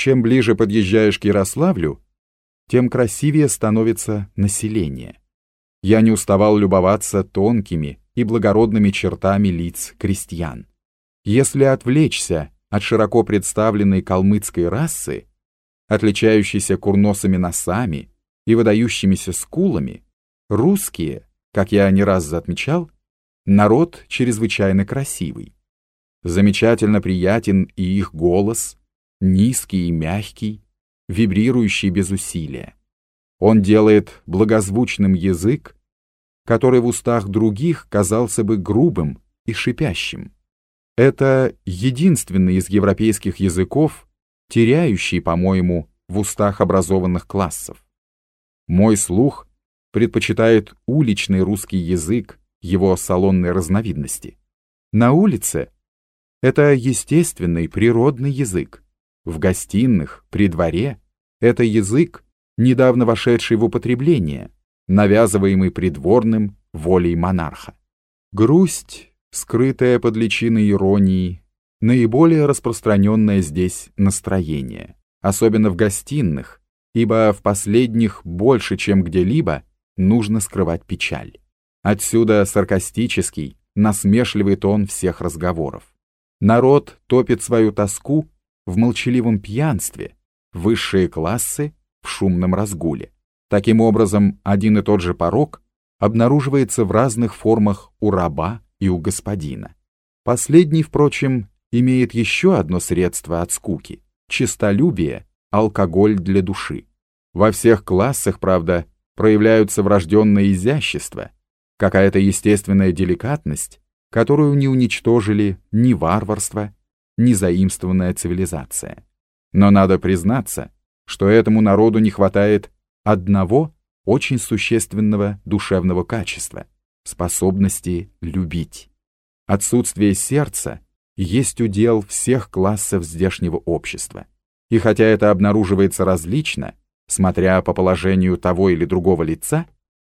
Чем ближе подъезжаешь к Ярославлю, тем красивее становится население. Я не уставал любоваться тонкими и благородными чертами лиц крестьян. Если отвлечься от широко представленной калмыцкой расы, отличающейся курносыми носами и выдающимися скулами, русские, как я не раз отмечал, народ чрезвычайно красивый. Замечательно приятен и их голос, низкий и мягкий, вибрирующий без усилия. Он делает благозвучным язык, который в устах других казался бы грубым и шипящим. Это единственный из европейских языков, теряющий, по-моему, в устах образованных классов. Мой слух предпочитает уличный русский язык его салонной разновидности. На улице это естественный природный язык. В гостиных, при дворе это язык, недавно вошедший в употребление, навязываемый придворным волей монарха. Грусть, скрытая под личиной иронии, наиболее распространенное здесь настроение, особенно в гостиных, ибо в последних больше, чем где-либо, нужно скрывать печаль. Отсюда саркастический, насмешливый тон всех разговоров. Народ топит свою тоску в молчаливом пьянстве, высшие классы в шумном разгуле. Таким образом, один и тот же порог обнаруживается в разных формах у раба и у господина. Последний, впрочем, имеет еще одно средство от скуки – чистолюбие, алкоголь для души. Во всех классах, правда, проявляются врожденное изящество, какая-то естественная деликатность, которую не уничтожили ни варварство, ни заимствованная цивилизация. Но надо признаться, что этому народу не хватает одного очень существенного душевного качества — способности любить. Отсутствие сердца есть удел всех классов здешнего общества. И хотя это обнаруживается различно, смотря по положению того или другого лица,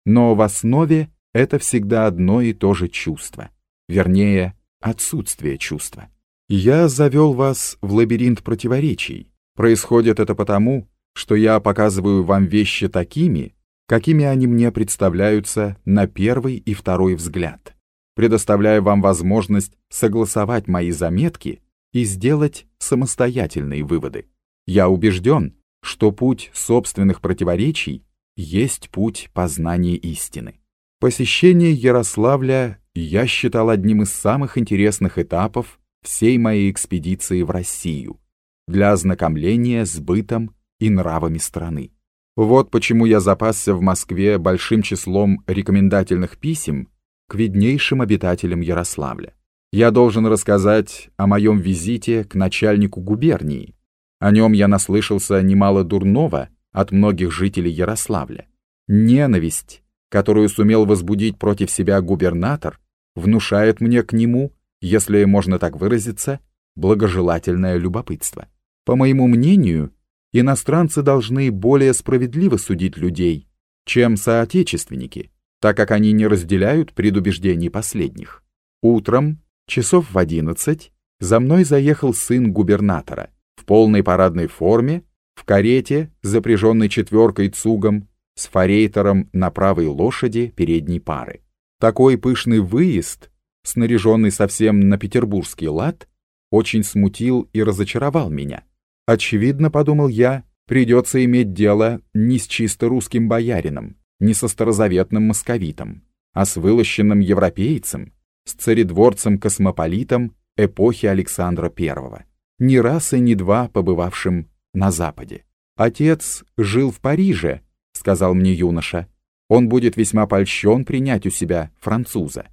но в основе это всегда одно и то же чувство, вернее, отсутствие чувства. Я завел вас в лабиринт противоречий. Происходит это потому, что я показываю вам вещи такими, какими они мне представляются на первый и второй взгляд, предоставляя вам возможность согласовать мои заметки и сделать самостоятельные выводы. Я убежден, что путь собственных противоречий есть путь познания истины. Посещение Ярославля я считал одним из самых интересных этапов всей моей экспедиции в Россию для ознакомления с бытом и нравами страны. Вот почему я запасся в Москве большим числом рекомендательных писем к виднейшим обитателям Ярославля. Я должен рассказать о моем визите к начальнику губернии. О нем я наслышался немало дурного от многих жителей Ярославля. Ненависть которую сумел возбудить против себя губернатор, внушает мне к нему, если можно так выразиться, благожелательное любопытство. По моему мнению, иностранцы должны более справедливо судить людей, чем соотечественники, так как они не разделяют предубеждений последних. Утром, часов в одиннадцать, за мной заехал сын губернатора в полной парадной форме, в карете, запряженной четверкой цугом, с форейтером на правой лошади передней пары. Такой пышный выезд, снаряженный совсем на петербургский лад, очень смутил и разочаровал меня. Очевидно, подумал я, придется иметь дело не с чисто русским боярином, не со старозаветным московитом, а с вылощенным европейцем, с царедворцем-космополитом эпохи Александра I, ни раз и ни два побывавшим на Западе. Отец жил в Париже, сказал мне юноша. Он будет весьма польщен принять у себя француза.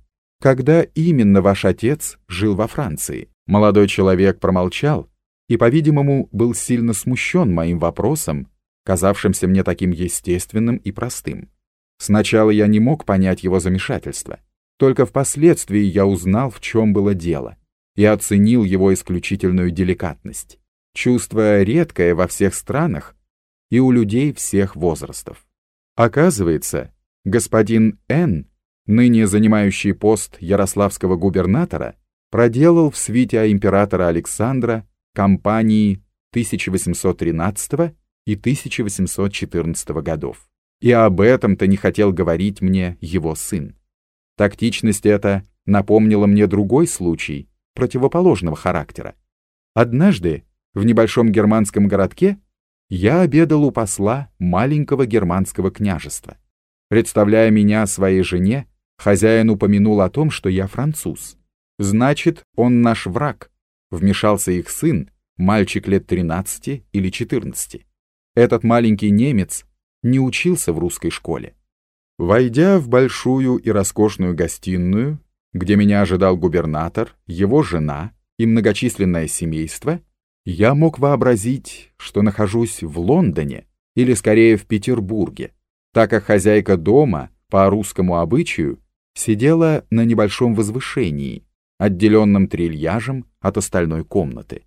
Когда именно ваш отец жил во Франции? Молодой человек промолчал и, по-видимому, был сильно смущен моим вопросом, казавшимся мне таким естественным и простым. Сначала я не мог понять его замешательство. Только впоследствии я узнал, в чем было дело, и оценил его исключительную деликатность. Чувство редкое во всех странах, и у людей всех возрастов. Оказывается, господин Н., ныне занимающий пост ярославского губернатора, проделал в свите императора Александра кампании 1813 и 1814 годов. И об этом-то не хотел говорить мне его сын. Тактичность эта напомнила мне другой случай, противоположного характера. Однажды в небольшом германском городке я обедал у посла маленького германского княжества. Представляя меня своей жене, хозяин упомянул о том, что я француз. Значит, он наш враг. Вмешался их сын, мальчик лет 13 или 14. Этот маленький немец не учился в русской школе. Войдя в большую и роскошную гостиную, где меня ожидал губернатор, его жена и многочисленное семейство, я мог вообразить, что нахожусь в Лондоне или скорее в Петербурге, так как хозяйка дома, по русскому обычаю, сидела на небольшом возвышении, отделенном трильяжем от остальной комнаты.